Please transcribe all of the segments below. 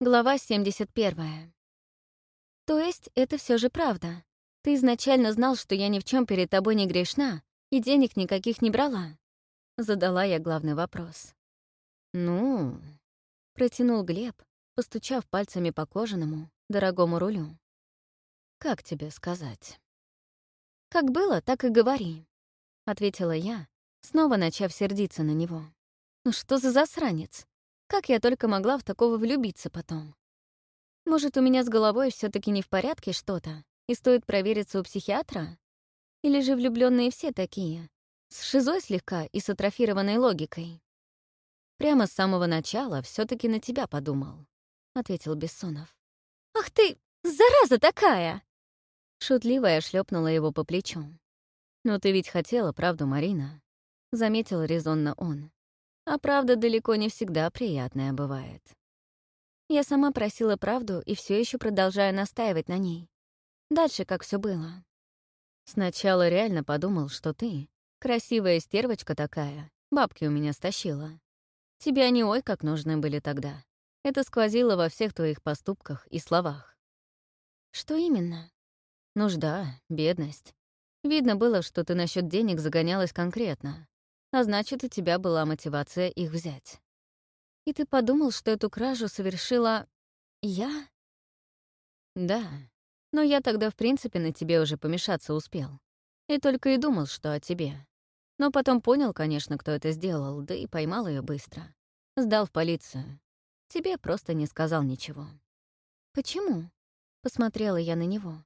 Глава 71. То есть это все же правда. Ты изначально знал, что я ни в чем перед тобой не грешна и денег никаких не брала? Задала я главный вопрос. Ну, протянул Глеб, постучав пальцами по кожаному, дорогому рулю. Как тебе сказать? Как было, так и говори, ответила я, снова начав сердиться на него. Ну что за засранец? Как я только могла в такого влюбиться потом? Может, у меня с головой все таки не в порядке что-то, и стоит провериться у психиатра? Или же влюбленные все такие, с шизой слегка и с атрофированной логикой? Прямо с самого начала все таки на тебя подумал, — ответил Бессонов. «Ах ты, зараза такая!» Шутливо я шлепнула его по плечу. «Но ты ведь хотела, правду, Марина?» — заметил резонно он. А правда далеко не всегда приятная бывает. Я сама просила правду и все еще продолжаю настаивать на ней. Дальше как все было. Сначала реально подумал, что ты, красивая стервочка такая, бабки у меня стащила. Тебе они ой как нужны были тогда. Это сквозило во всех твоих поступках и словах. Что именно? Нужда, бедность. Видно было, что ты насчет денег загонялась конкретно а значит, у тебя была мотивация их взять. И ты подумал, что эту кражу совершила я? Да, но я тогда, в принципе, на тебе уже помешаться успел. И только и думал, что о тебе. Но потом понял, конечно, кто это сделал, да и поймал ее быстро. Сдал в полицию. Тебе просто не сказал ничего. «Почему?» — посмотрела я на него.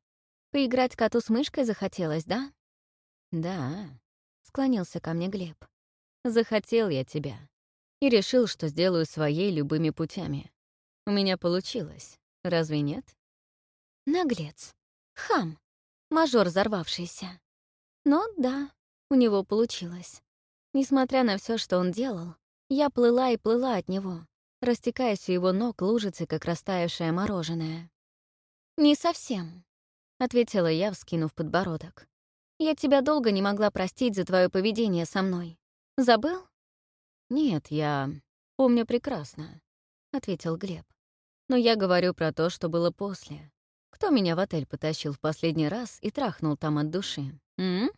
«Поиграть коту с мышкой захотелось, да?» «Да», — склонился ко мне Глеб. Захотел я тебя. И решил, что сделаю своей любыми путями. У меня получилось. Разве нет? Наглец. Хам. Мажор взорвавшийся. Но да, у него получилось. Несмотря на все, что он делал, я плыла и плыла от него, растекаясь у его ног лужицей, как растаявшее мороженое. «Не совсем», — ответила я, вскинув подбородок. «Я тебя долго не могла простить за твое поведение со мной. Забыл? Нет, я помню прекрасно, ответил Глеб. Но я говорю про то, что было после. Кто меня в отель потащил в последний раз и трахнул там от души? М?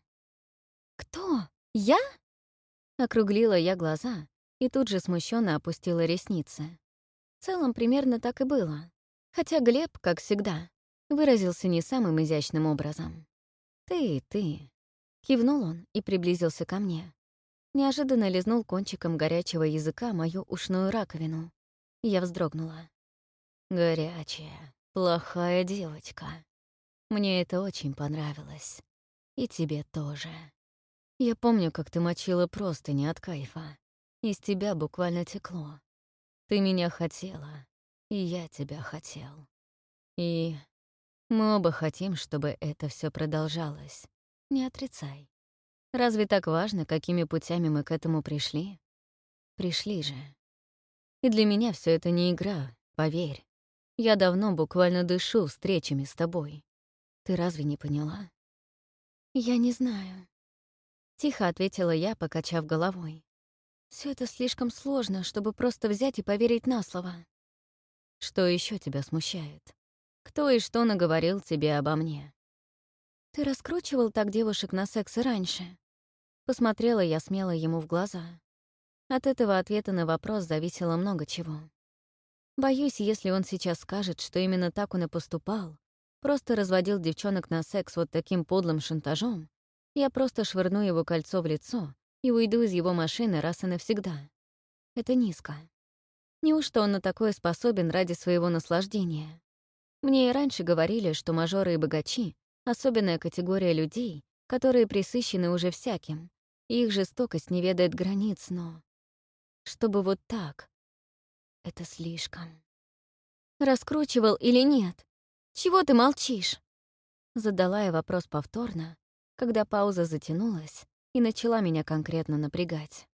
Кто? Я? Округлила я глаза и тут же смущенно опустила ресницы. В целом примерно так и было. Хотя Глеб, как всегда, выразился не самым изящным образом. «Ты, ты», — кивнул он и приблизился ко мне неожиданно лизнул кончиком горячего языка мою ушную раковину. Я вздрогнула. «Горячая, плохая девочка. Мне это очень понравилось. И тебе тоже. Я помню, как ты мочила просто не от кайфа. Из тебя буквально текло. Ты меня хотела, и я тебя хотел. И мы оба хотим, чтобы это все продолжалось. Не отрицай. Разве так важно, какими путями мы к этому пришли? Пришли же. И для меня все это не игра, поверь. Я давно буквально дышу встречами с тобой. Ты разве не поняла? Я не знаю. Тихо ответила я, покачав головой. Все это слишком сложно, чтобы просто взять и поверить на слово. Что еще тебя смущает? Кто и что наговорил тебе обо мне? Ты раскручивал так девушек на секс раньше. Посмотрела я смело ему в глаза. От этого ответа на вопрос зависело много чего. Боюсь, если он сейчас скажет, что именно так он и поступал, просто разводил девчонок на секс вот таким подлым шантажом, я просто швырну его кольцо в лицо и уйду из его машины раз и навсегда. Это низко. Неужто он на такое способен ради своего наслаждения? Мне и раньше говорили, что мажоры и богачи — особенная категория людей, которые присыщены уже всяким, их жестокость не ведает границ, но... Чтобы вот так... Это слишком. Раскручивал или нет? Чего ты молчишь? Задала я вопрос повторно, когда пауза затянулась и начала меня конкретно напрягать.